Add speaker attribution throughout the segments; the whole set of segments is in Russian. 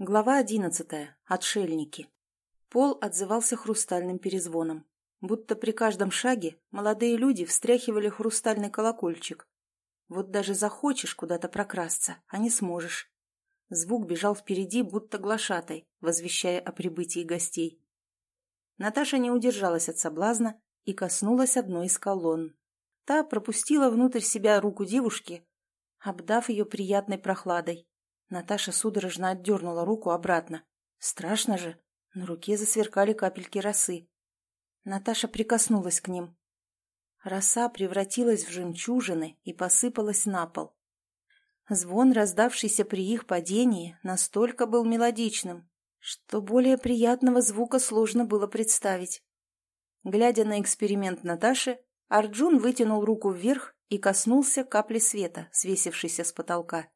Speaker 1: Глава одиннадцатая. Отшельники. Пол отзывался хрустальным перезвоном. Будто при каждом шаге молодые люди встряхивали хрустальный колокольчик. Вот даже захочешь куда-то прокрасться, а не сможешь. Звук бежал впереди, будто глашатай, возвещая о прибытии гостей. Наташа не удержалась от соблазна и коснулась одной из колонн. Та пропустила внутрь себя руку девушки, обдав ее приятной прохладой. Наташа судорожно отдернула руку обратно. Страшно же. На руке засверкали капельки росы. Наташа прикоснулась к ним. Роса превратилась в жемчужины и посыпалась на пол. Звон, раздавшийся при их падении, настолько был мелодичным, что более приятного звука сложно было представить. Глядя на эксперимент Наташи, Арджун вытянул руку вверх и коснулся капли света, свесившейся с потолка.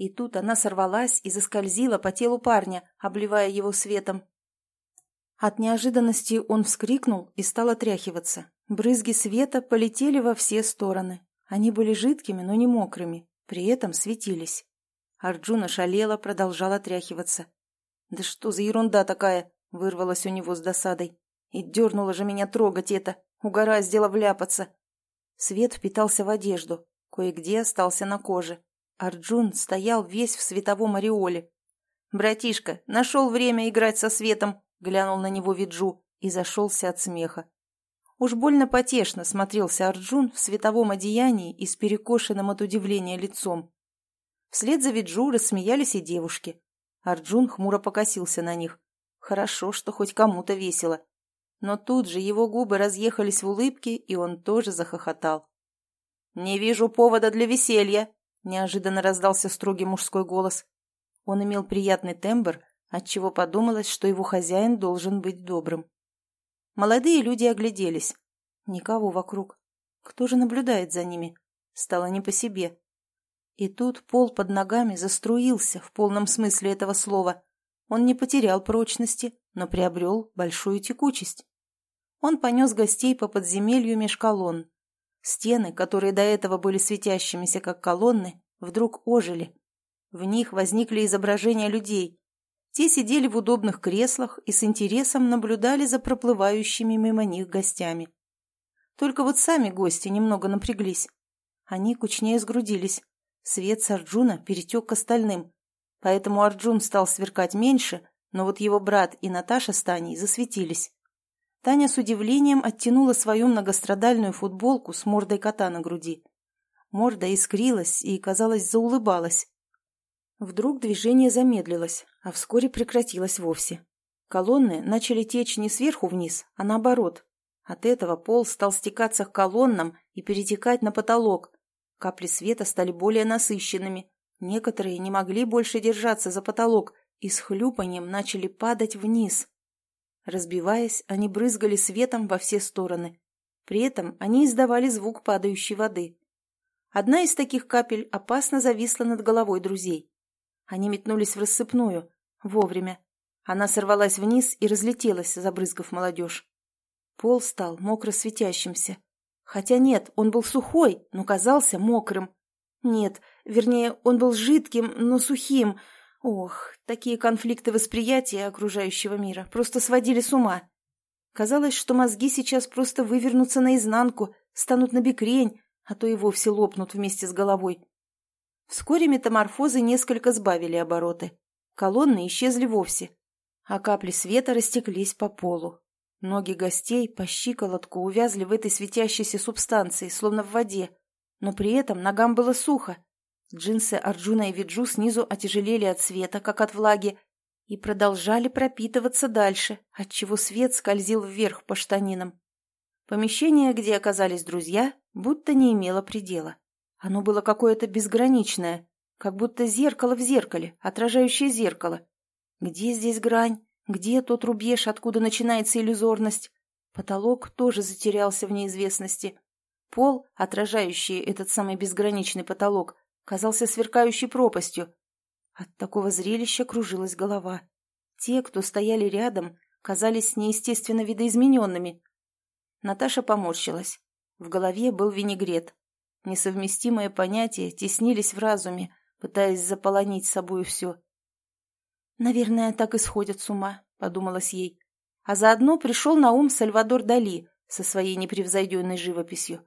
Speaker 1: И тут она сорвалась и заскользила по телу парня, обливая его светом. От неожиданности он вскрикнул и стал отряхиваться. Брызги света полетели во все стороны. Они были жидкими, но не мокрыми, при этом светились. Арджуна шалела, продолжала отряхиваться. «Да что за ерунда такая?» — вырвалась у него с досадой. «И дернула же меня трогать это, угораздило вляпаться». Свет впитался в одежду, кое-где остался на коже. Арджун стоял весь в световом ореоле. «Братишка, нашел время играть со светом!» — глянул на него Виджу и зашелся от смеха. Уж больно потешно смотрелся Арджун в световом одеянии и с перекошенным от удивления лицом. Вслед за Виджу рассмеялись и девушки. Арджун хмуро покосился на них. Хорошо, что хоть кому-то весело. Но тут же его губы разъехались в улыбке, и он тоже захохотал. «Не вижу повода для веселья», Неожиданно раздался строгий мужской голос. Он имел приятный тембр, отчего подумалось, что его хозяин должен быть добрым. Молодые люди огляделись. Никого вокруг. Кто же наблюдает за ними? Стало не по себе. И тут пол под ногами заструился в полном смысле этого слова. Он не потерял прочности, но приобрел большую текучесть. Он понес гостей по подземелью меж колонн, Стены, которые до этого были светящимися, как колонны, вдруг ожили. В них возникли изображения людей. Те сидели в удобных креслах и с интересом наблюдали за проплывающими мимо них гостями. Только вот сами гости немного напряглись. Они кучнее сгрудились. Свет Арджуна перетек к остальным. Поэтому Арджун стал сверкать меньше, но вот его брат и Наташа с Таней засветились. Таня с удивлением оттянула свою многострадальную футболку с мордой кота на груди. Морда искрилась и, казалось, заулыбалась. Вдруг движение замедлилось, а вскоре прекратилось вовсе. Колонны начали течь не сверху вниз, а наоборот. От этого пол стал стекаться к колоннам и перетекать на потолок. Капли света стали более насыщенными. Некоторые не могли больше держаться за потолок и с хлюпанием начали падать вниз. Разбиваясь, они брызгали светом во все стороны. При этом они издавали звук падающей воды. Одна из таких капель опасно зависла над головой друзей. Они метнулись в рассыпную. Вовремя. Она сорвалась вниз и разлетелась, забрызгав молодежь. Пол стал мокро светящимся. Хотя нет, он был сухой, но казался мокрым. Нет, вернее, он был жидким, но сухим, Ох, такие конфликты восприятия окружающего мира просто сводили с ума. Казалось, что мозги сейчас просто вывернутся наизнанку, станут на бекрень, а то и вовсе лопнут вместе с головой. Вскоре метаморфозы несколько сбавили обороты. Колонны исчезли вовсе, а капли света растеклись по полу. Ноги гостей по щиколотку увязли в этой светящейся субстанции, словно в воде, но при этом ногам было сухо, Джинсы Арджуна и Виджу снизу отяжелели от света, как от влаги, и продолжали пропитываться дальше, отчего свет скользил вверх по штанинам. Помещение, где оказались друзья, будто не имело предела. Оно было какое-то безграничное, как будто зеркало в зеркале, отражающее зеркало. Где здесь грань? Где тот рубеж, откуда начинается иллюзорность? Потолок тоже затерялся в неизвестности. Пол, отражающий этот самый безграничный потолок, казался сверкающей пропастью. От такого зрелища кружилась голова. Те, кто стояли рядом, казались неестественно видоизмененными. Наташа поморщилась. В голове был винегрет. Несовместимые понятия теснились в разуме, пытаясь заполонить собой все. «Наверное, так и сходят с ума», — подумалось ей. А заодно пришел на ум Сальвадор Дали со своей непревзойденной живописью.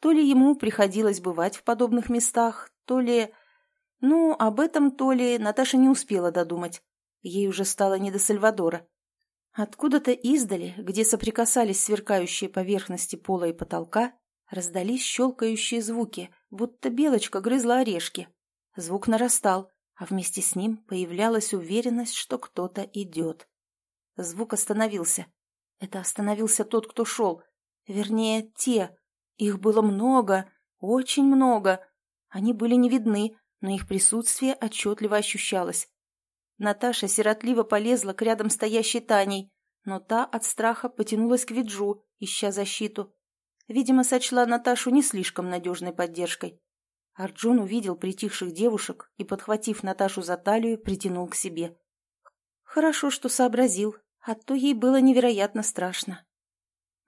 Speaker 1: То ли ему приходилось бывать в подобных местах, то ли... Ну, об этом то ли Наташа не успела додумать. Ей уже стало не до Сальвадора. Откуда-то издали, где соприкасались сверкающие поверхности пола и потолка, раздались щелкающие звуки, будто белочка грызла орешки. Звук нарастал, а вместе с ним появлялась уверенность, что кто-то идет. Звук остановился. Это остановился тот, кто шел. Вернее, те. Их было много, очень много. Они были не видны, но их присутствие отчетливо ощущалось. Наташа сиротливо полезла к рядом стоящей Таней, но та от страха потянулась к Виджу, ища защиту. Видимо, сочла Наташу не слишком надежной поддержкой. Арджун увидел притихших девушек и, подхватив Наташу за талию, притянул к себе. Хорошо, что сообразил, а то ей было невероятно страшно.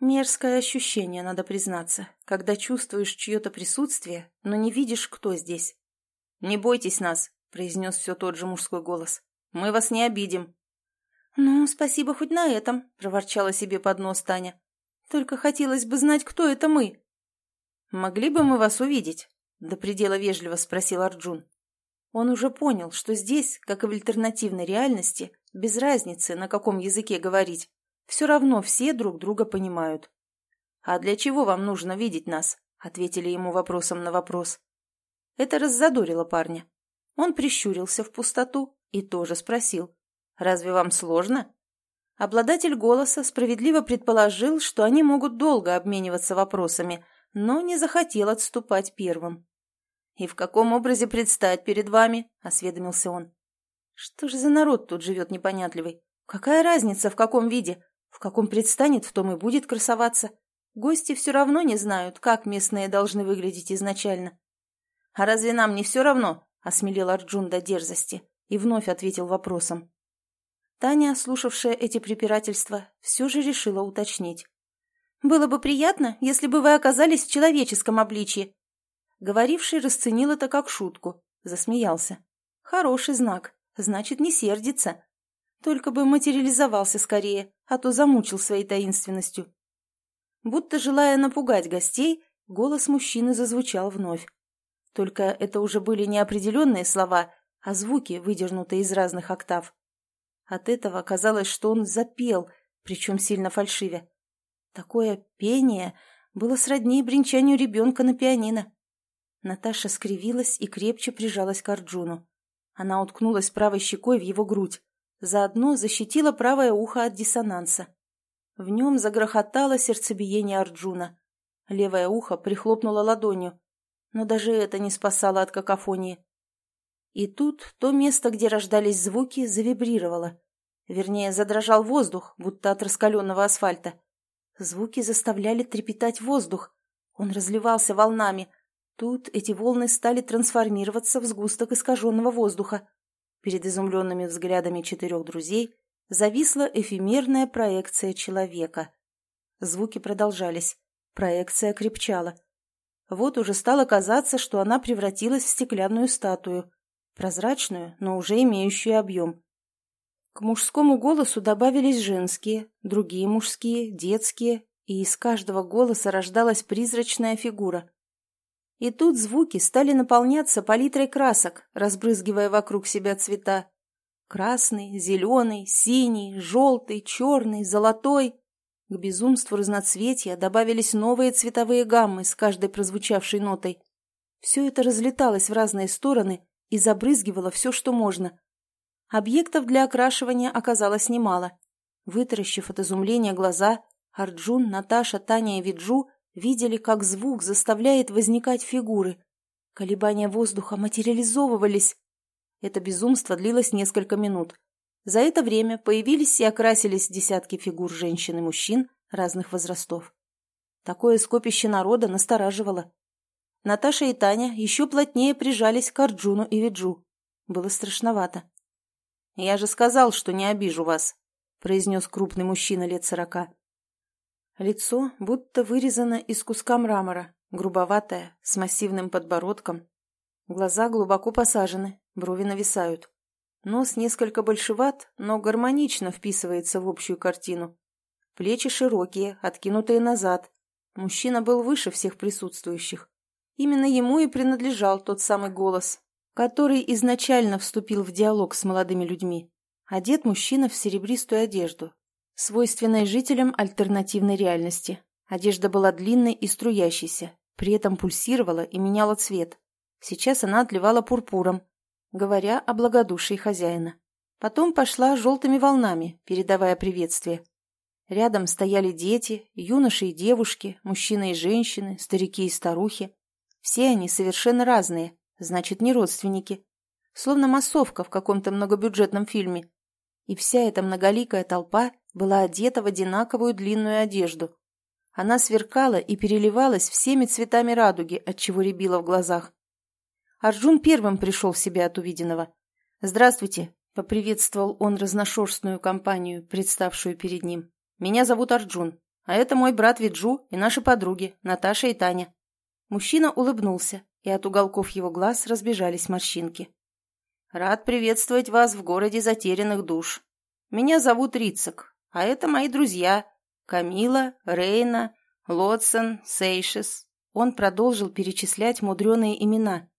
Speaker 1: Мерзкое ощущение, надо признаться, когда чувствуешь чье-то присутствие, но не видишь, кто здесь. «Не бойтесь нас», — произнес все тот же мужской голос. Мы вас не обидим». «Ну, спасибо хоть на этом», — проворчала себе под нос Таня. «Только хотелось бы знать, кто это мы». «Могли бы мы вас увидеть?» — до предела вежливо спросил Арджун. Он уже понял, что здесь, как и в альтернативной реальности, без разницы, на каком языке говорить, все равно все друг друга понимают. «А для чего вам нужно видеть нас?» — ответили ему вопросом на вопрос. Это раззадорило парня. Он прищурился в пустоту и тоже спросил. «Разве вам сложно?» Обладатель голоса справедливо предположил, что они могут долго обмениваться вопросами, но не захотел отступать первым. «И в каком образе предстать перед вами?» — осведомился он. «Что же за народ тут живет непонятливый? Какая разница, в каком виде? В каком предстанет, в том и будет красоваться. Гости все равно не знают, как местные должны выглядеть изначально». «А разве нам не все равно?» — осмелел Арджун до дерзости и вновь ответил вопросом. Таня, слушавшая эти препирательства, все же решила уточнить. «Было бы приятно, если бы вы оказались в человеческом обличье». Говоривший расценил это как шутку, засмеялся. «Хороший знак, значит, не сердится. Только бы материализовался скорее, а то замучил своей таинственностью». Будто желая напугать гостей, голос мужчины зазвучал вновь. Только это уже были неопределенные слова, а звуки, выдернутые из разных октав. От этого казалось, что он запел, причем сильно фальшивя. Такое пение было сродни бренчанию ребенка на пианино. Наташа скривилась и крепче прижалась к Арджуну. Она уткнулась правой щекой в его грудь, заодно защитила правое ухо от диссонанса. В нем загрохотало сердцебиение Арджуна. Левое ухо прихлопнуло ладонью, но даже это не спасало от какофонии. И тут то место, где рождались звуки, завибрировало. Вернее, задрожал воздух, будто от раскаленного асфальта. Звуки заставляли трепетать воздух. Он разливался волнами. Тут эти волны стали трансформироваться в сгусток искаженного воздуха. Перед изумленными взглядами четырех друзей зависла эфемерная проекция человека. Звуки продолжались. Проекция крепчала. Вот уже стало казаться, что она превратилась в стеклянную статую прозрачную, но уже имеющую объем. К мужскому голосу добавились женские, другие мужские, детские, и из каждого голоса рождалась призрачная фигура. И тут звуки стали наполняться палитрой красок, разбрызгивая вокруг себя цвета. Красный, зеленый, синий, желтый, черный, золотой. К безумству разноцветия добавились новые цветовые гаммы с каждой прозвучавшей нотой. Все это разлеталось в разные стороны и забрызгивала все, что можно. Объектов для окрашивания оказалось немало. Вытаращив от изумления глаза, Арджун, Наташа, Таня и Виджу видели, как звук заставляет возникать фигуры. Колебания воздуха материализовывались. Это безумство длилось несколько минут. За это время появились и окрасились десятки фигур женщин и мужчин разных возрастов. Такое скопище народа настораживало. Наташа и Таня еще плотнее прижались к Арджуну и Виджу. Было страшновато. «Я же сказал, что не обижу вас», — произнес крупный мужчина лет сорока. Лицо будто вырезано из куска мрамора, грубоватое, с массивным подбородком. Глаза глубоко посажены, брови нависают. Нос несколько большеват, но гармонично вписывается в общую картину. Плечи широкие, откинутые назад. Мужчина был выше всех присутствующих. Именно ему и принадлежал тот самый голос, который изначально вступил в диалог с молодыми людьми. Одет мужчина в серебристую одежду, свойственной жителям альтернативной реальности. Одежда была длинной и струящейся, при этом пульсировала и меняла цвет. Сейчас она отливала пурпуром, говоря о благодушии хозяина. Потом пошла желтыми волнами, передавая приветствие. Рядом стояли дети, юноши и девушки, мужчины и женщины, старики и старухи. Все они совершенно разные, значит, не родственники. Словно массовка в каком-то многобюджетном фильме. И вся эта многоликая толпа была одета в одинаковую длинную одежду. Она сверкала и переливалась всеми цветами радуги, отчего рябила в глазах. Арджун первым пришел в себя от увиденного. «Здравствуйте», — поприветствовал он разношерстную компанию, представшую перед ним. «Меня зовут Арджун, а это мой брат Виджу и наши подруги, Наташа и Таня». Мужчина улыбнулся, и от уголков его глаз разбежались морщинки. «Рад приветствовать вас в городе затерянных душ. Меня зовут Рицак, а это мои друзья Камила, Рейна, Лотсон, Сейшес». Он продолжил перечислять мудреные имена,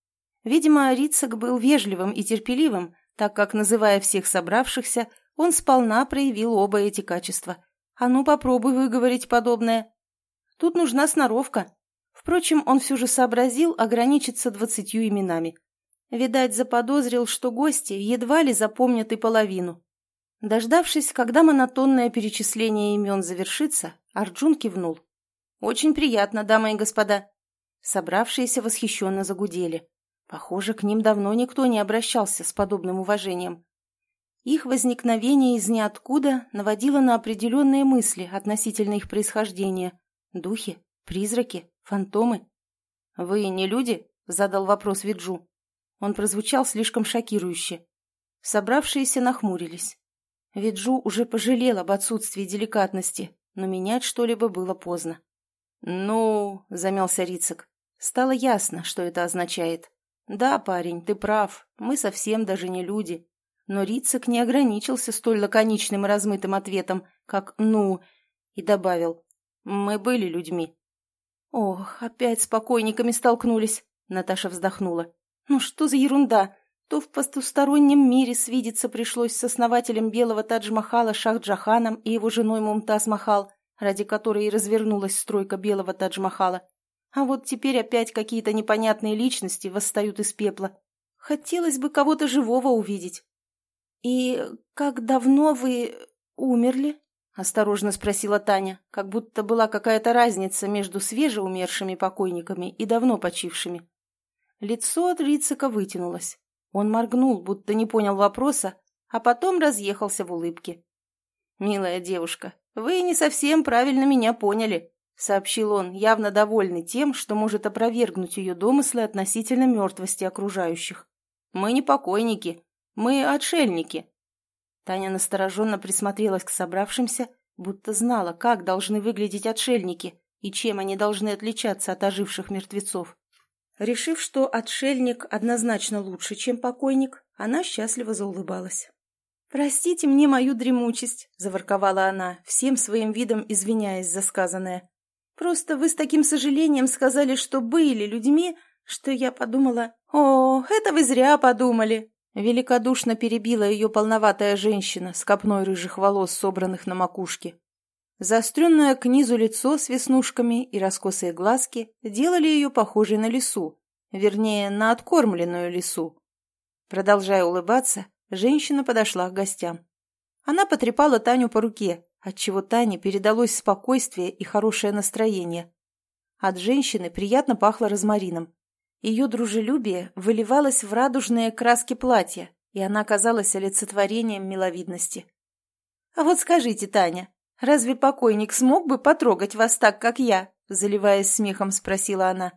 Speaker 1: Видимо, Рицак был вежливым и терпеливым, так как, называя всех собравшихся, он сполна проявил оба эти качества. А ну попробуй выговорить подобное. Тут нужна сноровка. Впрочем, он все же сообразил ограничиться двадцатью именами. Видать, заподозрил, что гости едва ли запомнят и половину. Дождавшись, когда монотонное перечисление имен завершится, Арджун кивнул. «Очень приятно, дамы и господа». Собравшиеся восхищенно загудели. Похоже, к ним давно никто не обращался с подобным уважением. Их возникновение из ниоткуда наводило на определенные мысли относительно их происхождения. Духи? Призраки? Фантомы? «Вы не люди?» — задал вопрос Виджу. Он прозвучал слишком шокирующе. Собравшиеся нахмурились. Виджу уже пожалел об отсутствии деликатности, но менять что-либо было поздно. «Ну...» — замялся Рицик. Стало ясно, что это означает. «Да, парень, ты прав, мы совсем даже не люди». Но Рицик не ограничился столь лаконичным и размытым ответом, как «ну», и добавил «мы были людьми». «Ох, опять с покойниками столкнулись», — Наташа вздохнула. «Ну что за ерунда? То в потустороннем мире свидеться пришлось с основателем белого Тадж-Махала Шах-Джаханом и его женой Мумтаз-Махал, ради которой и развернулась стройка белого Тадж-Махала. А вот теперь опять какие-то непонятные личности восстают из пепла. Хотелось бы кого-то живого увидеть. «И как давно вы умерли?» — осторожно спросила Таня, как будто была какая-то разница между свежеумершими покойниками и давно почившими. Лицо от Рицика вытянулось. Он моргнул, будто не понял вопроса, а потом разъехался в улыбке. «Милая девушка, вы не совсем правильно меня поняли сообщил он, явно довольный тем, что может опровергнуть ее домыслы относительно мертвости окружающих. «Мы не покойники, мы отшельники». Таня настороженно присмотрелась к собравшимся, будто знала, как должны выглядеть отшельники и чем они должны отличаться от оживших мертвецов. Решив, что отшельник однозначно лучше, чем покойник, она счастливо заулыбалась. «Простите мне мою дремучесть», — заворковала она, всем своим видом извиняясь за сказанное. Просто вы с таким сожалением сказали, что были людьми, что я подумала, «О, это вы зря подумали!» Великодушно перебила ее полноватая женщина с копной рыжих волос, собранных на макушке. Заостренное к низу лицо с веснушками и раскосые глазки делали ее похожей на лису, вернее, на откормленную лису. Продолжая улыбаться, женщина подошла к гостям. Она потрепала Таню по руке, отчего Тане передалось спокойствие и хорошее настроение. От женщины приятно пахло розмарином. Ее дружелюбие выливалось в радужные краски платья, и она казалась олицетворением миловидности. «А вот скажите, Таня, разве покойник смог бы потрогать вас так, как я?» заливаясь смехом, спросила она.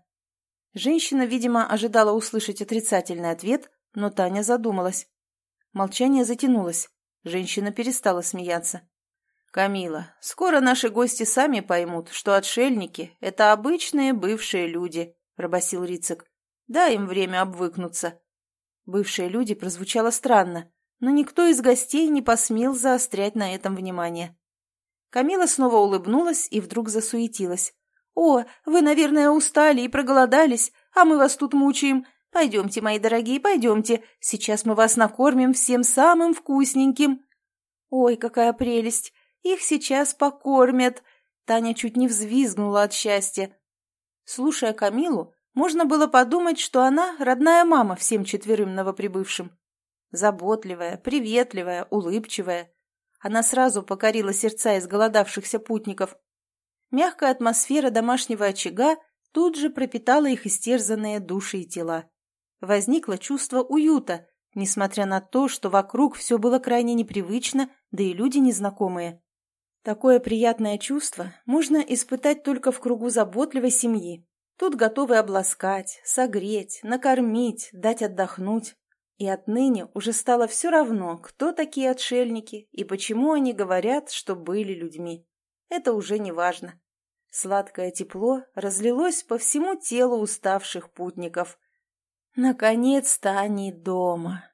Speaker 1: Женщина, видимо, ожидала услышать отрицательный ответ, но Таня задумалась. Молчание затянулось. Женщина перестала смеяться. «Камила, скоро наши гости сами поймут, что отшельники — это обычные бывшие люди», — пробасил Рицик. «Дай им время обвыкнуться». «Бывшие люди» прозвучало странно, но никто из гостей не посмел заострять на этом внимание. Камила снова улыбнулась и вдруг засуетилась. «О, вы, наверное, устали и проголодались, а мы вас тут мучаем. Пойдемте, мои дорогие, пойдемте. Сейчас мы вас накормим всем самым вкусненьким». «Ой, какая прелесть! Их сейчас покормят!» Таня чуть не взвизгнула от счастья. Слушая Камилу, можно было подумать, что она родная мама всем четверым новоприбывшим. Заботливая, приветливая, улыбчивая. Она сразу покорила сердца изголодавшихся путников. Мягкая атмосфера домашнего очага тут же пропитала их истерзанные души и тела. Возникло чувство уюта, несмотря на то, что вокруг все было крайне непривычно, да и люди незнакомые. Такое приятное чувство можно испытать только в кругу заботливой семьи. Тут готовы обласкать, согреть, накормить, дать отдохнуть. И отныне уже стало все равно, кто такие отшельники и почему они говорят, что были людьми. Это уже не важно. Сладкое тепло разлилось по всему телу уставших путников. Наконец-то они дома.